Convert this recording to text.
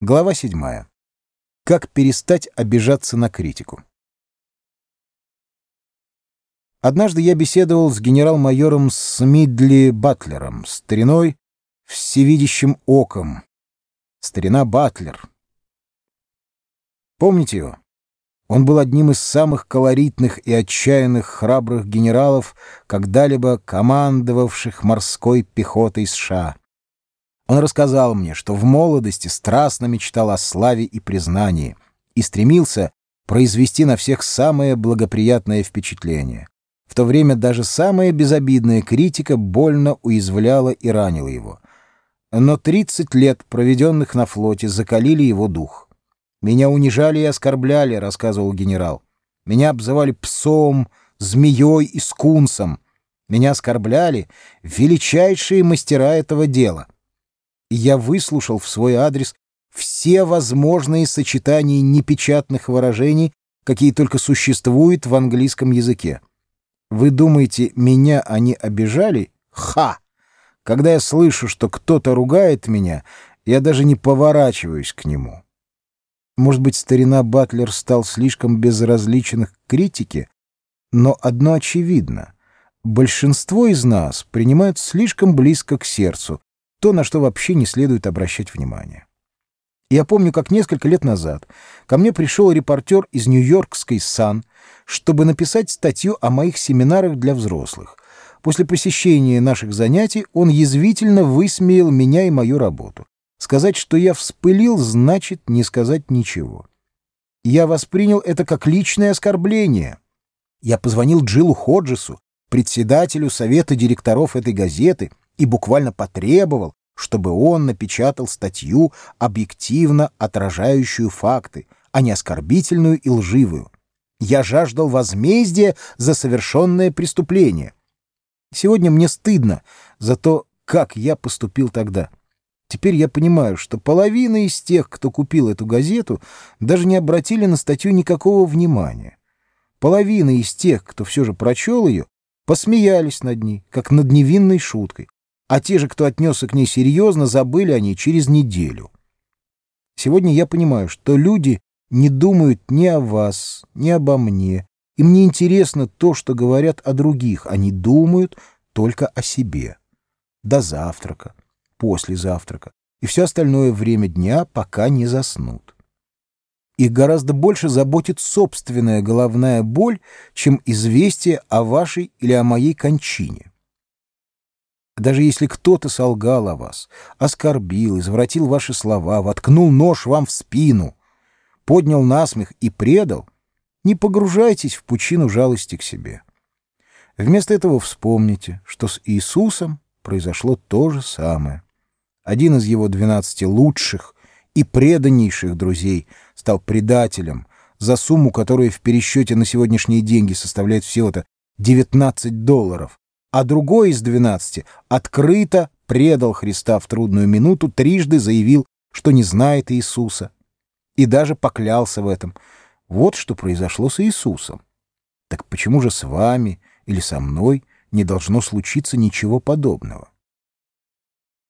Глава 7. Как перестать обижаться на критику. Однажды я беседовал с генерал-майором Смидли Батлером, стариной, всевидящим оком. Старина Батлер. Помните его? Он был одним из самых колоритных и отчаянных храбрых генералов, когда-либо командовавших морской пехотой США. Он рассказал мне, что в молодости страстно мечтал о славе и признании и стремился произвести на всех самое благоприятное впечатление. В то время даже самая безобидная критика больно уязвляла и ранила его. Но 30 лет, проведенных на флоте, закалили его дух. «Меня унижали и оскорбляли», — рассказывал генерал. «Меня обзывали псом, змеей и скунсом. Меня оскорбляли величайшие мастера этого дела» я выслушал в свой адрес все возможные сочетания непечатных выражений, какие только существуют в английском языке. Вы думаете, меня они обижали? Ха! Когда я слышу, что кто-то ругает меня, я даже не поворачиваюсь к нему. Может быть, старина Батлер стал слишком безразличен к критике, но одно очевидно. Большинство из нас принимают слишком близко к сердцу то, на что вообще не следует обращать внимание. Я помню, как несколько лет назад ко мне пришел репортер из Нью-Йоркской «Сан», чтобы написать статью о моих семинарах для взрослых. После посещения наших занятий он язвительно высмеял меня и мою работу. Сказать, что я вспылил, значит не сказать ничего. Я воспринял это как личное оскорбление. Я позвонил Джилу Ходжесу, председателю совета директоров этой газеты, и буквально потребовал, чтобы он напечатал статью, объективно отражающую факты, а не оскорбительную и лживую. Я жаждал возмездия за совершенное преступление. Сегодня мне стыдно за то, как я поступил тогда. Теперь я понимаю, что половина из тех, кто купил эту газету, даже не обратили на статью никакого внимания. Половина из тех, кто все же прочел ее, посмеялись над ней, как над невинной шуткой а те же, кто отнесся к ней серьезно, забыли о ней через неделю. Сегодня я понимаю, что люди не думают ни о вас, ни обо мне. Им не интересно то, что говорят о других. Они думают только о себе. До завтрака, после завтрака и все остальное время дня, пока не заснут. Их гораздо больше заботит собственная головная боль, чем известие о вашей или о моей кончине. Даже если кто-то солгал о вас, оскорбил, извратил ваши слова, воткнул нож вам в спину, поднял насмех и предал, не погружайтесь в пучину жалости к себе. Вместо этого вспомните, что с Иисусом произошло то же самое. Один из его двенадцати лучших и преданнейших друзей стал предателем за сумму, которая в пересчете на сегодняшние деньги составляет всего-то 19 долларов, а другой из двенадцати открыто предал Христа в трудную минуту, трижды заявил, что не знает Иисуса, и даже поклялся в этом. Вот что произошло с Иисусом. Так почему же с вами или со мной не должно случиться ничего подобного?